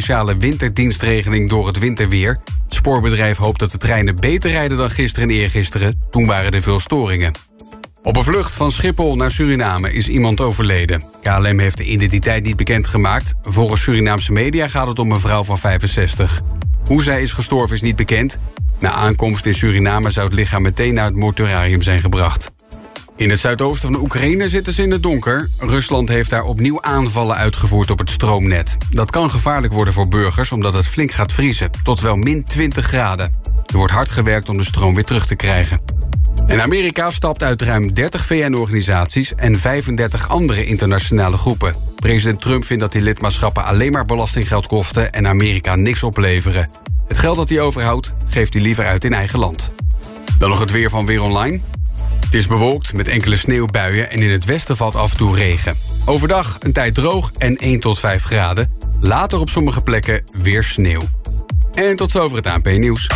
speciale winterdienstregeling door het winterweer. Het spoorbedrijf hoopt dat de treinen beter rijden dan gisteren en eergisteren. Toen waren er veel storingen. Op een vlucht van Schiphol naar Suriname is iemand overleden. KLM heeft de identiteit niet bekendgemaakt. Volgens Surinaamse media gaat het om een vrouw van 65. Hoe zij is gestorven is niet bekend. Na aankomst in Suriname zou het lichaam meteen naar het mortuarium zijn gebracht. In het zuidoosten van Oekraïne zitten ze in het donker. Rusland heeft daar opnieuw aanvallen uitgevoerd op het stroomnet. Dat kan gevaarlijk worden voor burgers omdat het flink gaat vriezen. Tot wel min 20 graden. Er wordt hard gewerkt om de stroom weer terug te krijgen. En Amerika stapt uit ruim 30 VN-organisaties en 35 andere internationale groepen. President Trump vindt dat die lidmaatschappen alleen maar belastinggeld kosten en Amerika niks opleveren. Het geld dat hij overhoudt, geeft hij liever uit in eigen land. Dan nog het weer van Weer Online. Het is bewolkt met enkele sneeuwbuien en in het westen valt af en toe regen. Overdag een tijd droog en 1 tot 5 graden. Later op sommige plekken weer sneeuw. En tot zover het ANP-nieuws.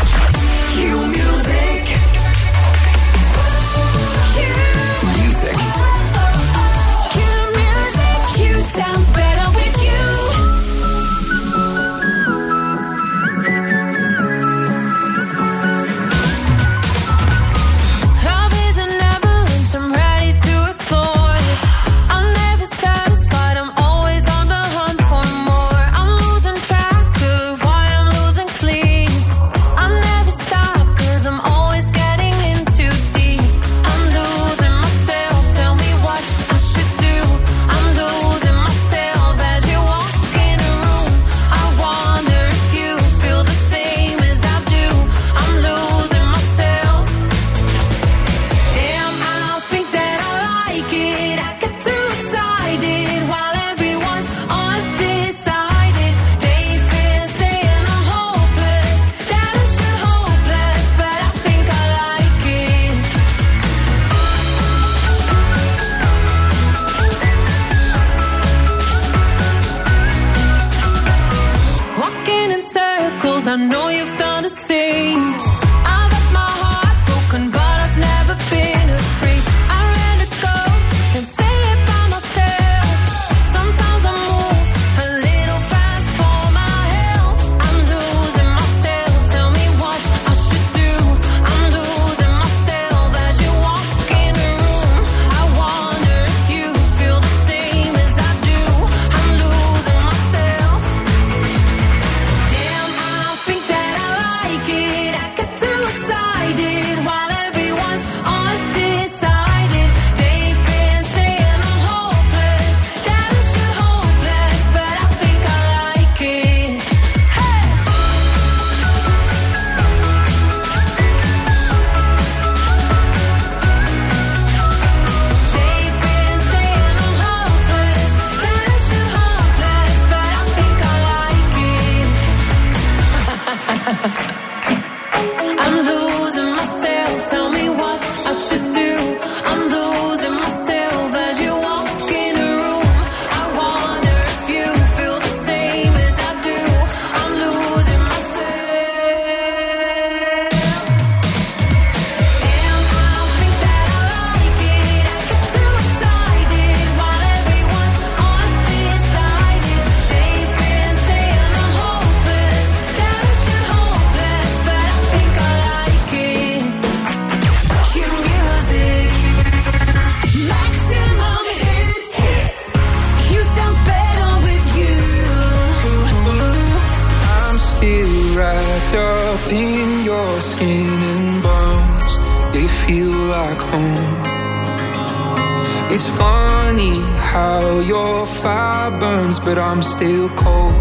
But I'm still cold.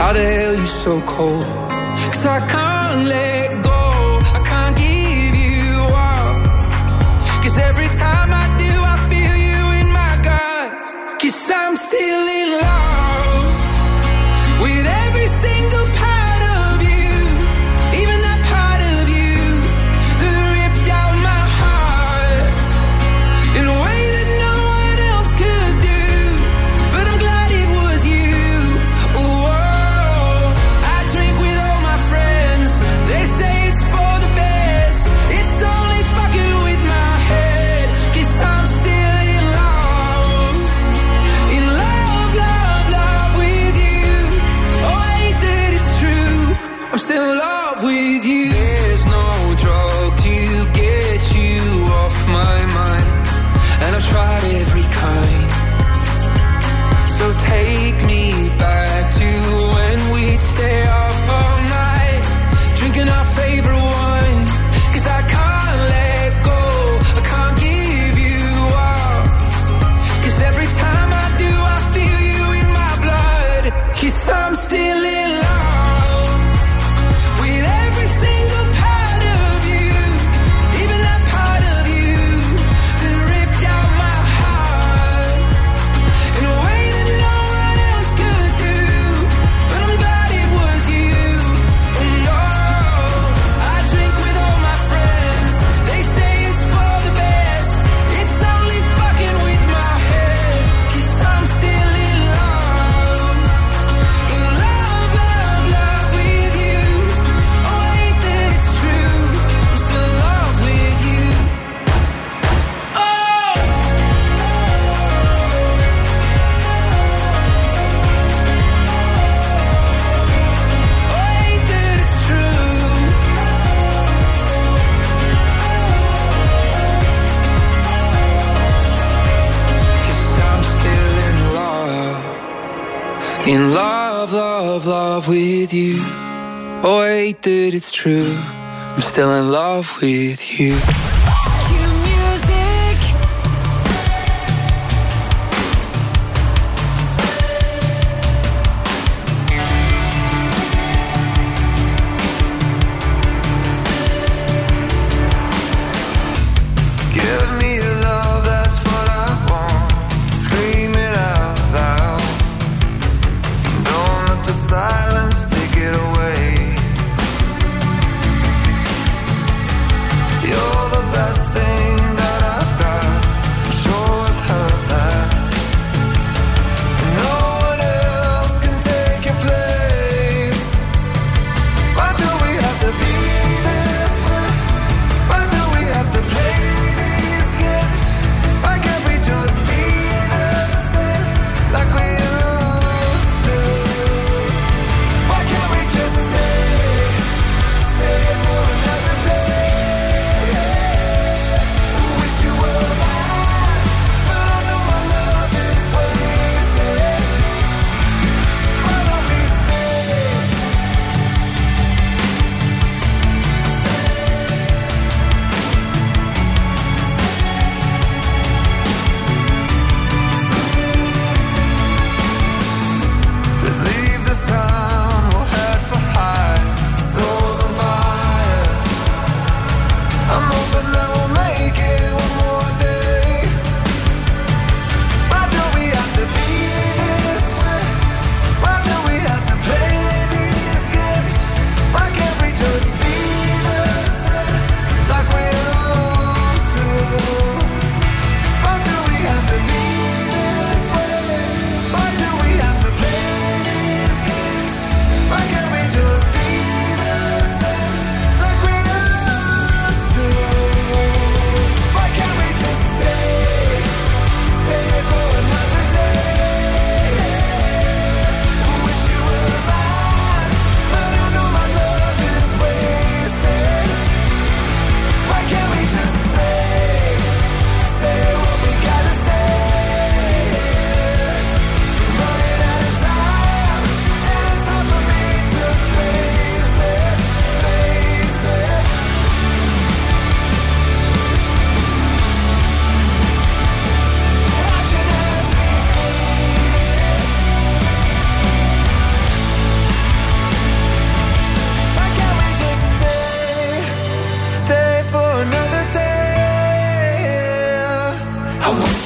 How the hell you so cold? Cause I can't let that it's true. I'm still in love with you. Vamos.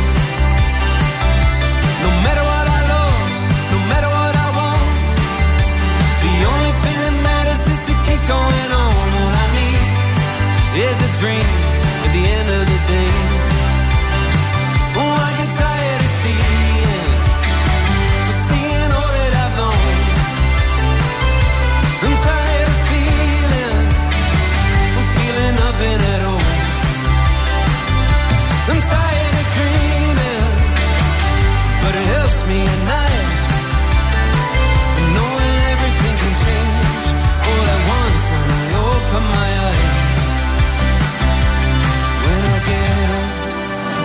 going on. All I need is a dream.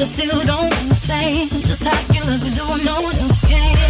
attitude, don't understand just how you look, do I know this can.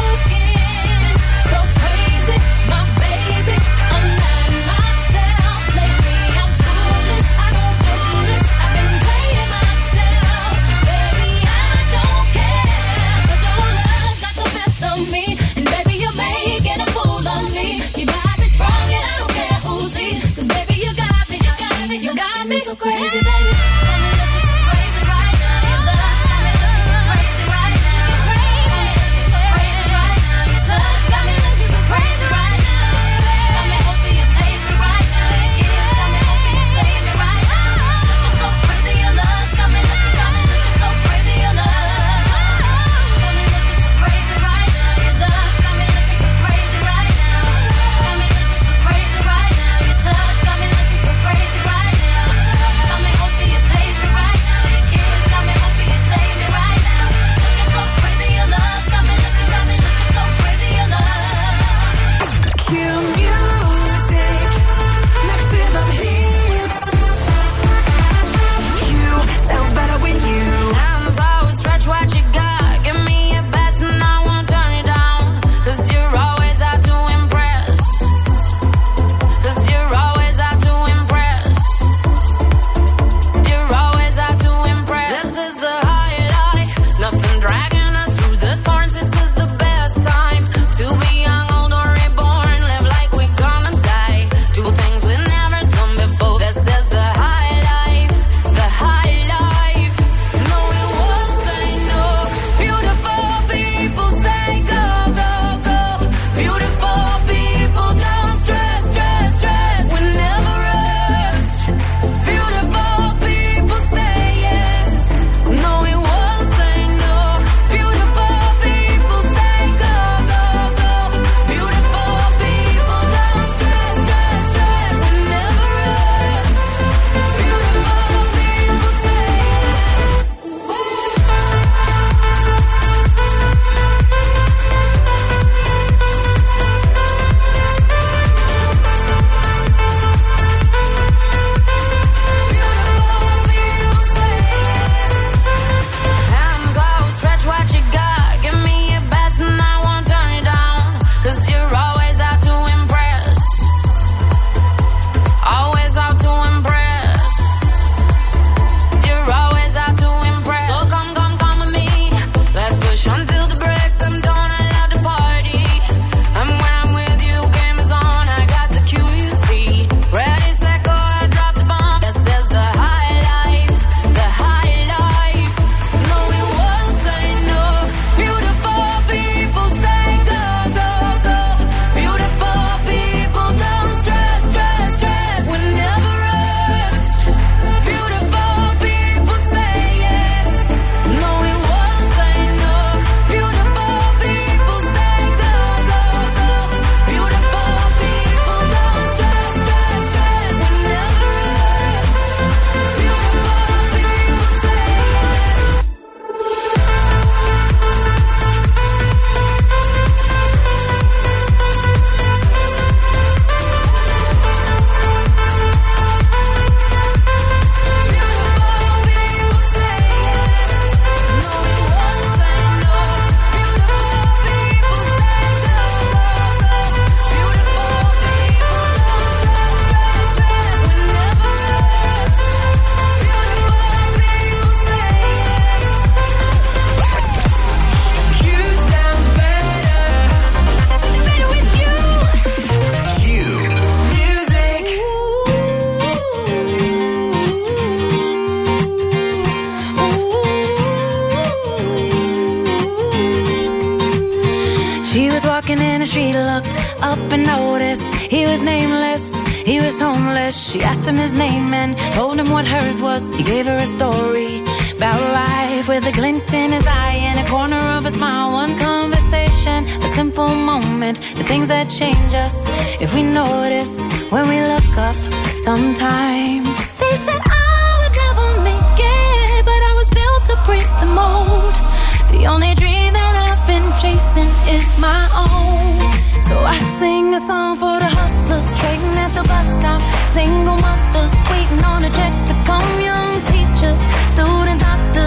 so crazy. With a glint in his eye and a corner of a smile. One conversation, a simple moment, the things that change us if we notice when we look up sometimes. They said I would never make it, but I was built to break the mold. The only dream that I've been chasing is my own. So I sing a song for the hustlers trading at the bus stop. Single mothers waiting on a check to come. Young teachers, student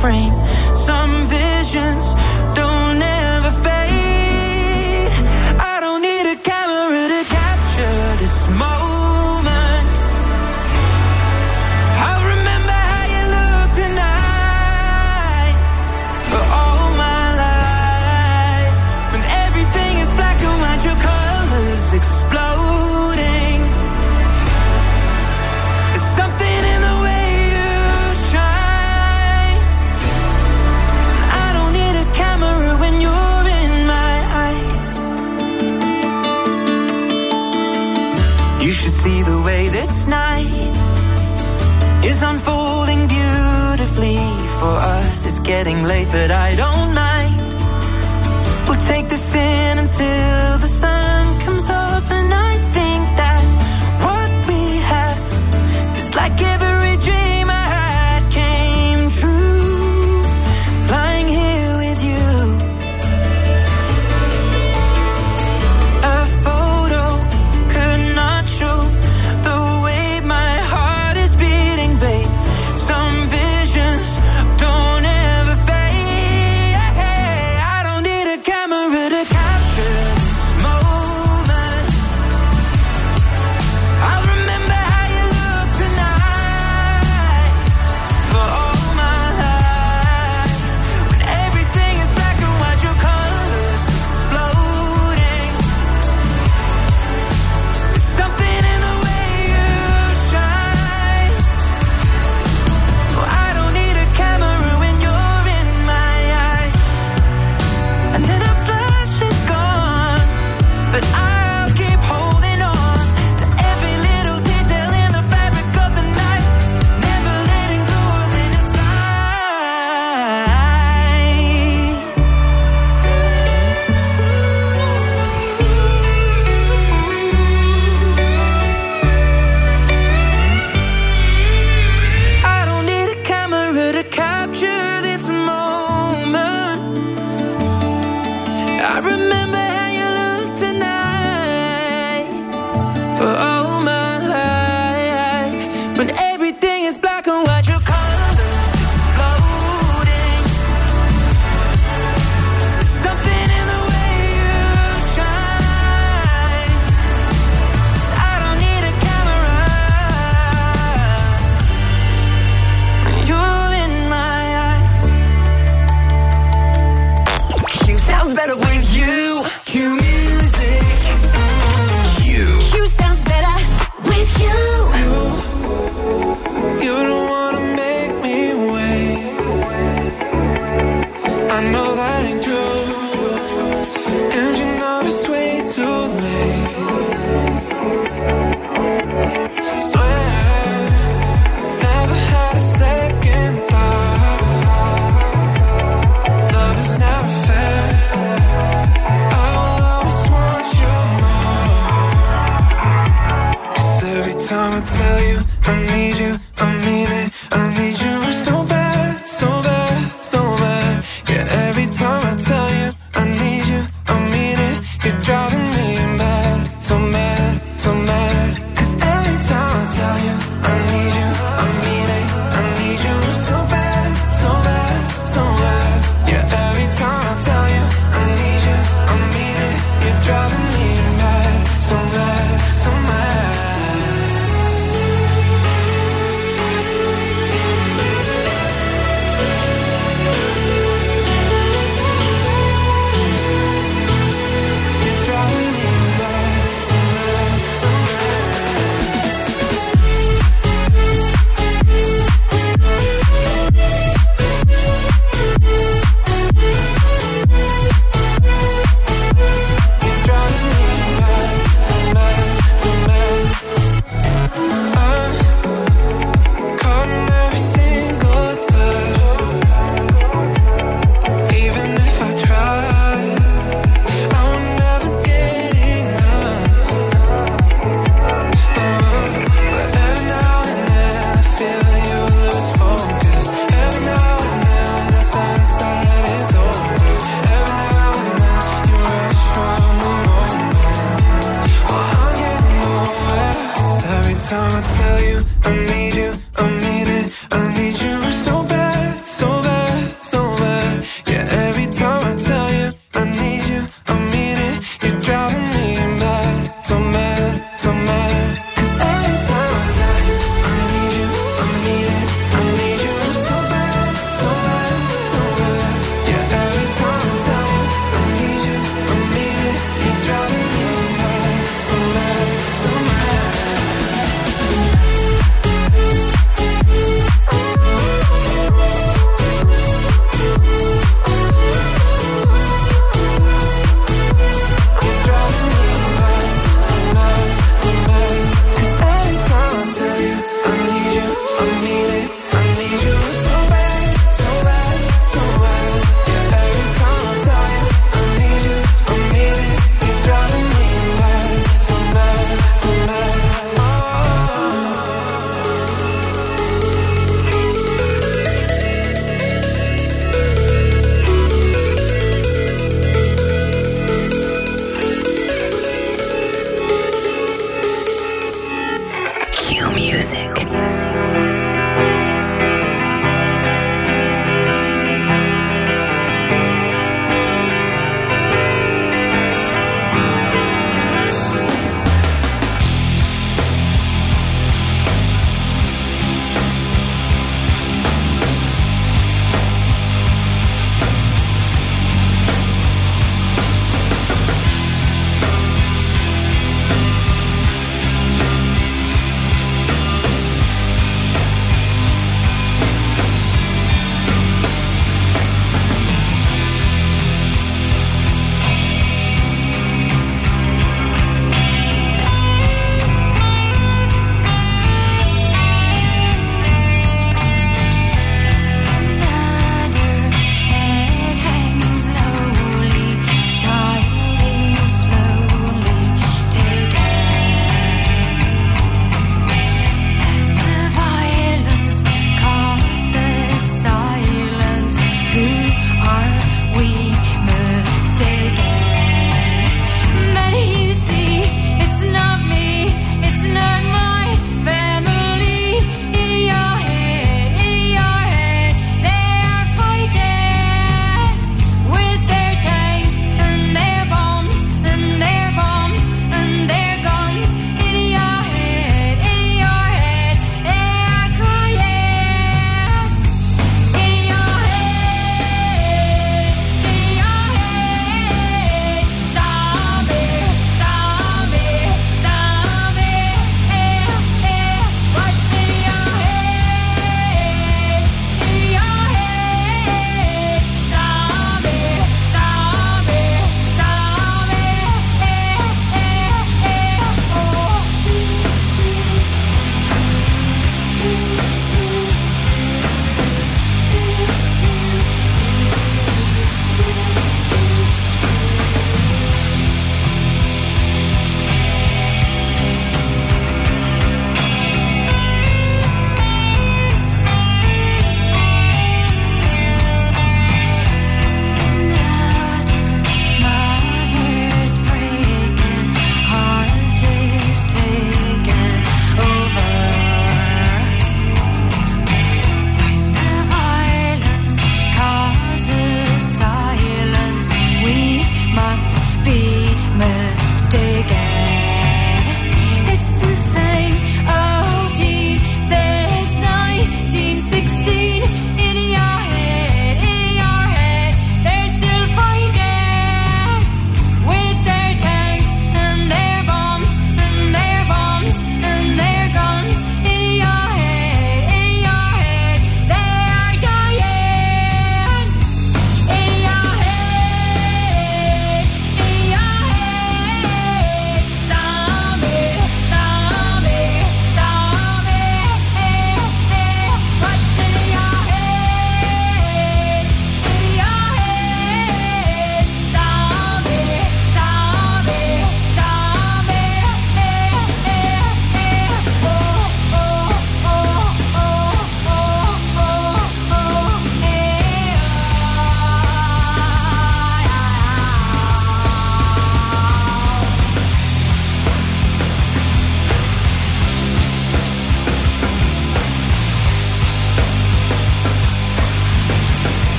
Frame. But I don't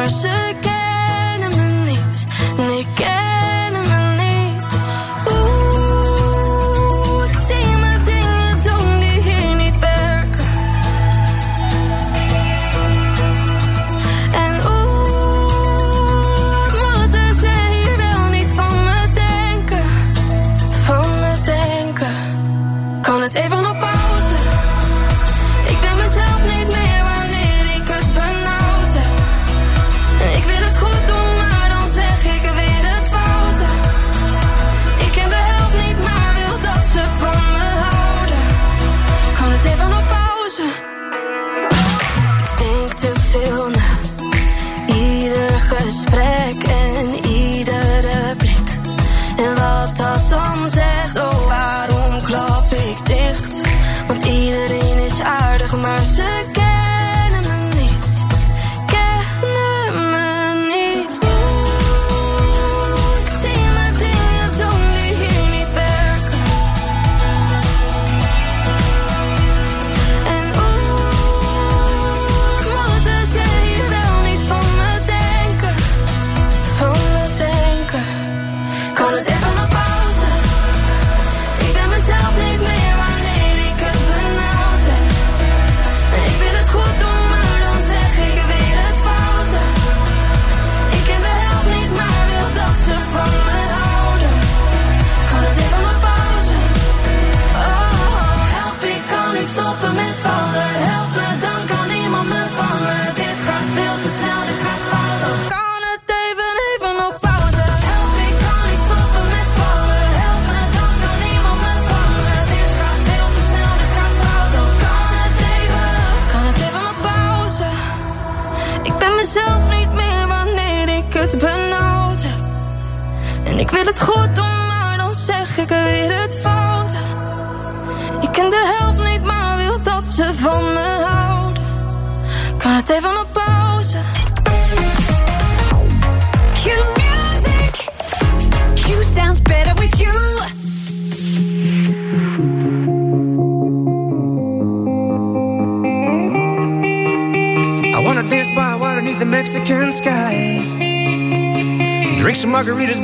I safe wanna.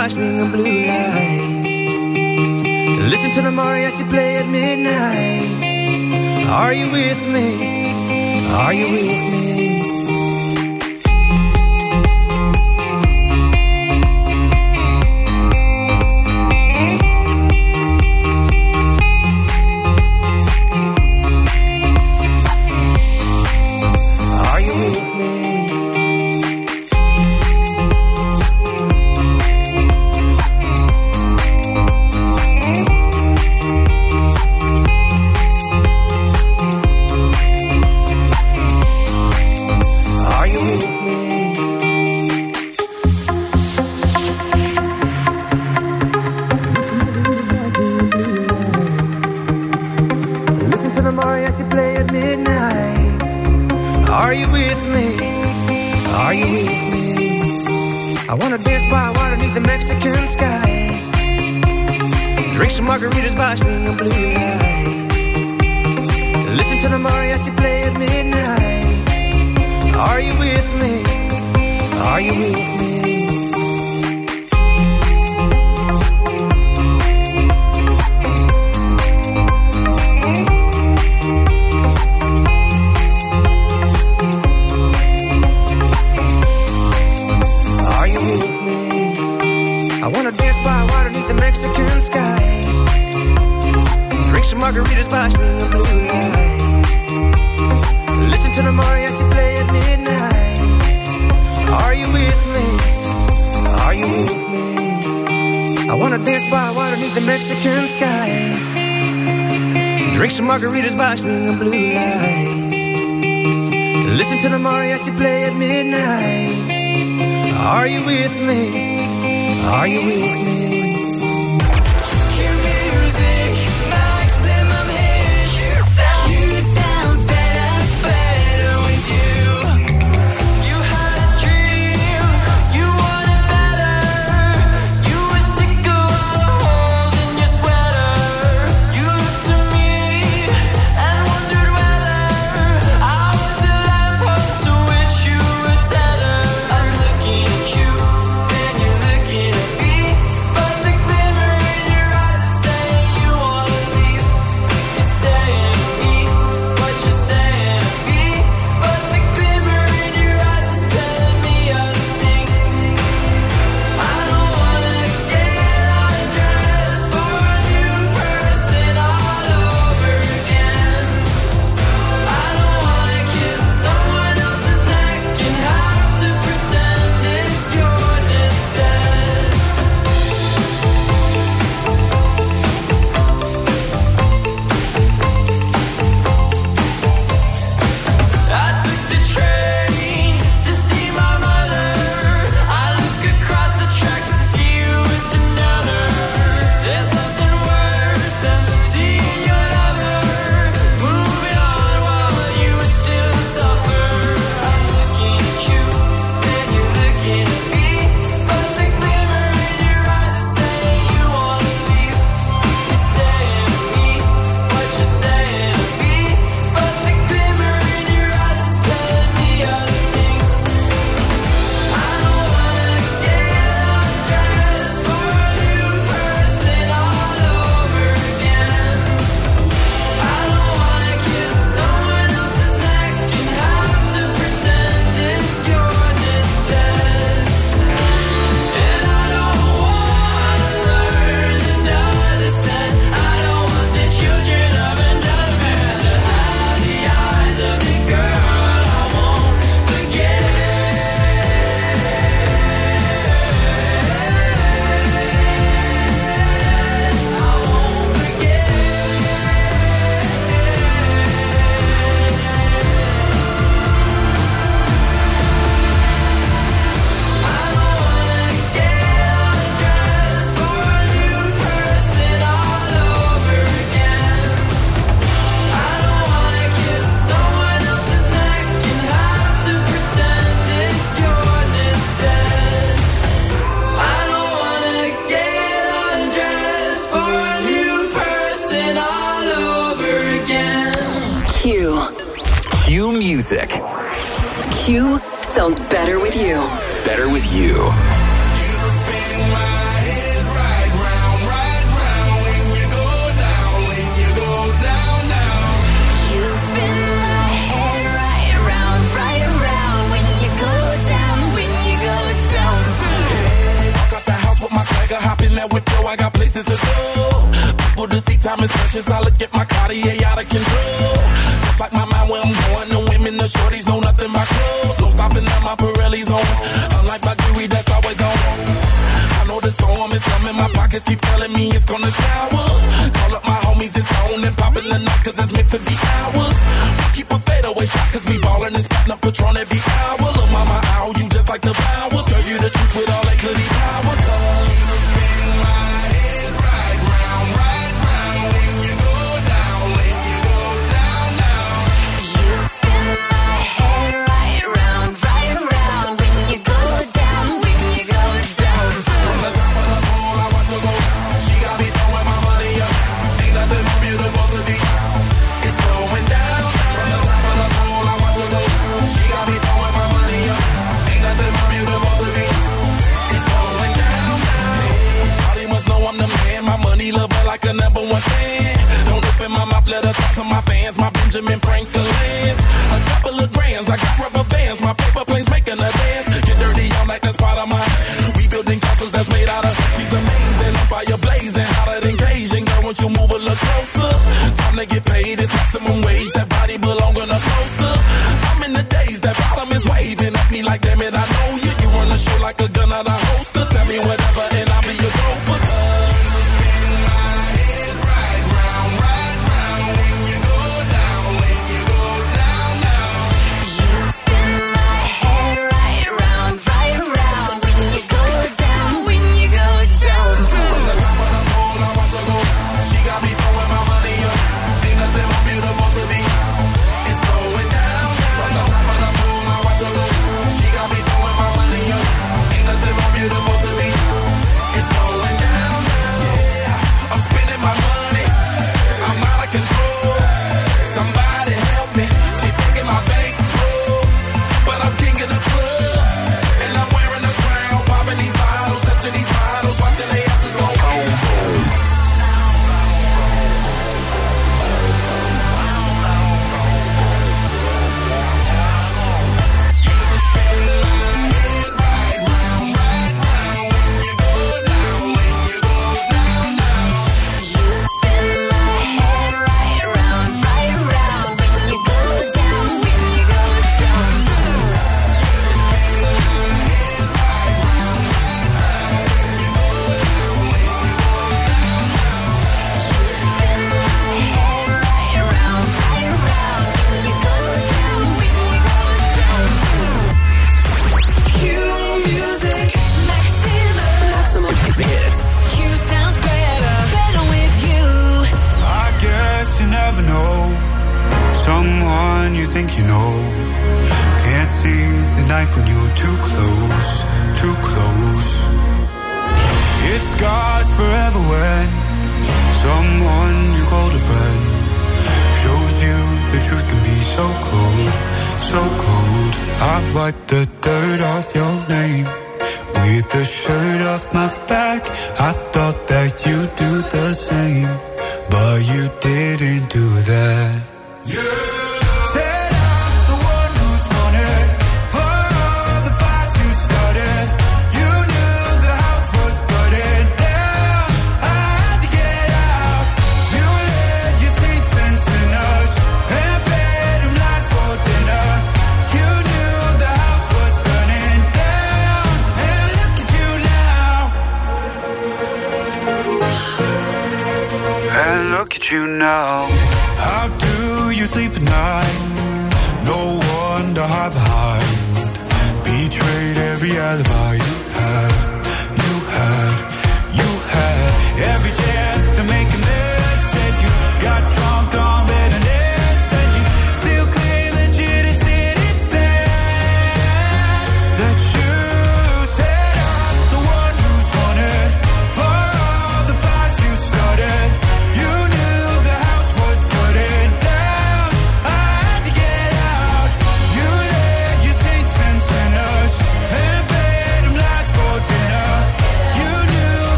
watching the blue lights. Listen to the mariachi play at midnight. Are you with me? Are you with me? like a number one fan. Don't open my mouth, let her talk to my fans. My Benjamin Franklin's. A couple of grands, I got rubber bands. My paper planes making a dance. Get dirty all like that's part of my. We building castles that's made out of. She's amazing, I'm fire blazing, hotter than Cajun. Girl, won't you move a little closer? Time to get paid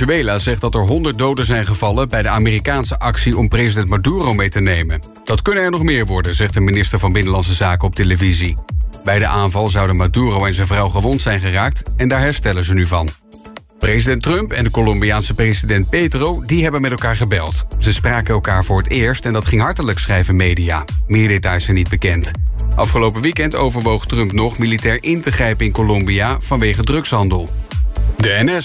Venezuela zegt dat er 100 doden zijn gevallen bij de Amerikaanse actie om president Maduro mee te nemen. Dat kunnen er nog meer worden, zegt de minister van Binnenlandse Zaken op televisie. Bij de aanval zouden Maduro en zijn vrouw gewond zijn geraakt en daar herstellen ze nu van. President Trump en de Colombiaanse president Petro die hebben met elkaar gebeld. Ze spraken elkaar voor het eerst en dat ging hartelijk, schrijven media. Meer details zijn niet bekend. Afgelopen weekend overwoog Trump nog militair in te grijpen in Colombia vanwege drugshandel. De NS